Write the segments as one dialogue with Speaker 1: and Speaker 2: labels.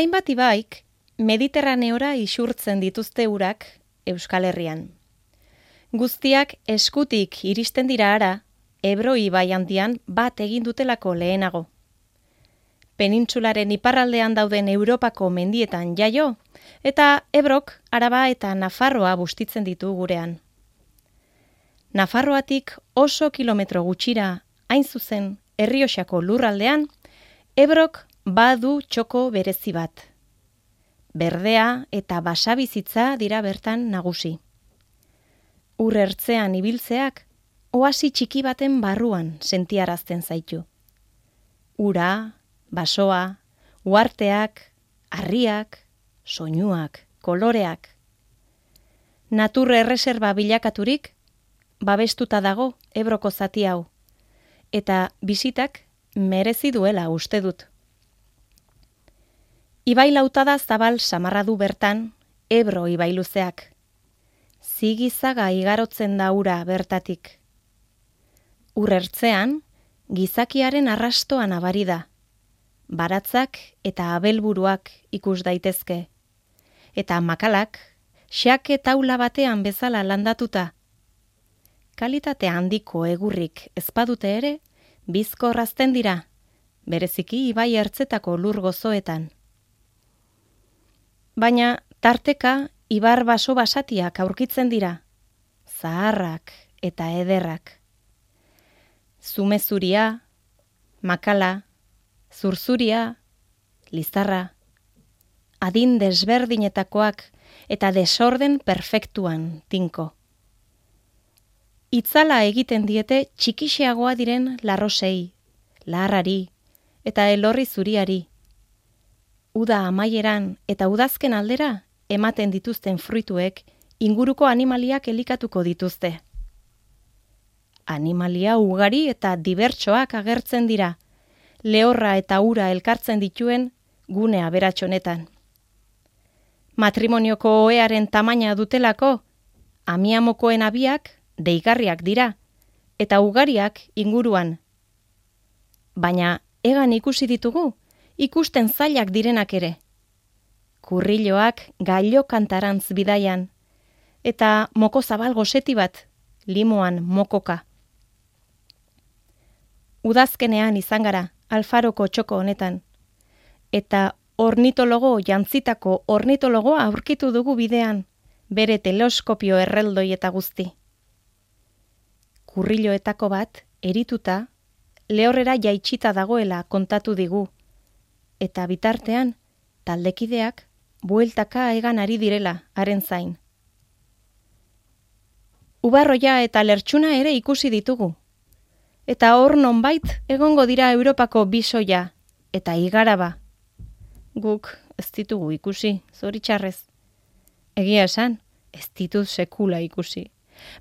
Speaker 1: Hainbat ibaik, mediterraneora isurtzen dituzte urak Euskal Herrian. Guztiak eskutik iristen dira ara, Ebro ibai handian bat egin dutelako lehenago. Penintsularen iparraldean dauden Europako mendietan jaio, eta Ebrok, Araba eta Nafarroa bustitzen ditu gurean. Nafarroatik oso kilometro gutxira, hain zuzen, herriosako lurraldean, Ebrok badu txoko berezi bat. Berdea eta basabizitza dira bertan nagusi. Ur ertzean ibiltzeak, oasi txiki baten barruan sentiarazten zaitu. Ura, basoa, uarteak, harriak, soinuak, koloreak. Naturre erreserba bilakaturik, babestuta dago ebroko zati hau, eta bizitak merezi duela uste dut. Ibai lautada zabal samarra du bertan, ebro ibailuzeak. Zigizaga igarotzen da ura bertatik. Urrertzean, gizakiaren arrastoan abari da. Baratzak eta abelburuak ikus daitezke. Eta makalak, xake taula batean bezala landatuta. Kalitate handiko egurrik ezpadute ere, bizko razten dira, bereziki ibai ertzetako lur gozoetan. Baina tarteka ibar baso basatiak aurkitzen dira, zaharrak eta ederrak. Zumezuria, makala, zurzuria, lizarra, adin desberdinetakoak eta desorden perfektuan tinko. Itzala egiten diete txikixeagoa diren larrosei, laharrari eta elorri zuriari. Uda amaieran eta udazken aldera ematen dituzten fruituek inguruko animaliak elikatuko dituzte. Animalia ugari eta dibertsoak agertzen dira, lehorra eta ura elkartzen dituen gunea beratxonetan. Matrimonioko oearen tamaina dutelako, amiamokoen abiak deigarriak dira, eta ugariak inguruan. Baina, egan ikusi ditugu, ikusten zailak direnak ere. Kurriloak gailo kantarantz bidaian, eta moko zabal goseti bat, limoan mokoka. Udazkenean izan gara, alfaroko txoko honetan, eta ornitologo jantzitako ornitologoa aurkitu dugu bidean, bere teleoskopio erreldoi eta guzti kurriloetako bat, erituta, lehorrera jaitsita dagoela kontatu digu. Eta bitartean, taldekideak, bueltaka egan ari direla, haren zain. Ubarroia eta lertxuna ere ikusi ditugu. Eta hor nonbait egongo dira Europako bisoia eta igaraba. Guk ez ditugu ikusi, zoritxarrez. Egia esan, ez ditut sekula ikusi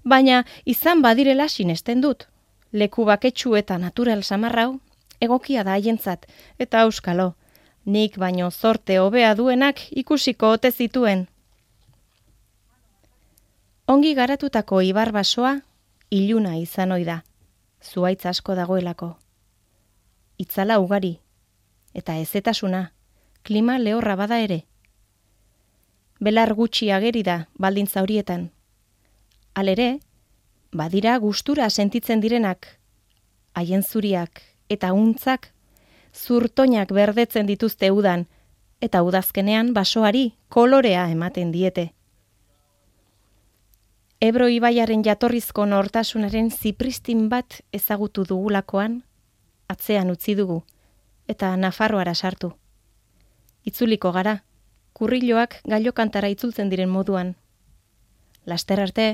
Speaker 1: baina izan badirela sinesten dut. Leku baketsu eta natural samarrau, egokia da haientzat, eta euskalo, nik baino zorte hobea duenak ikusiko ote zituen. Ongi garatutako ibar basoa, iluna izan oida, zuaitz asko dagoelako. Itzala ugari, eta ezetasuna, klima lehorra bada ere. Belar gutxi ageri da baldintza horietan, Alere, badira gustura sentitzen direnak, haien zuriak eta untzak, zurtoinak berdetzen dituzte udan, eta udazkenean basoari kolorea ematen diete. Ebro ibaiaren jatorrizko nortasunaren zipristin bat ezagutu dugulakoan, atzean utzi dugu, eta Nafarroara sartu. Itzuliko gara, kurriloak gailokantara itzultzen diren moduan. Laster arte,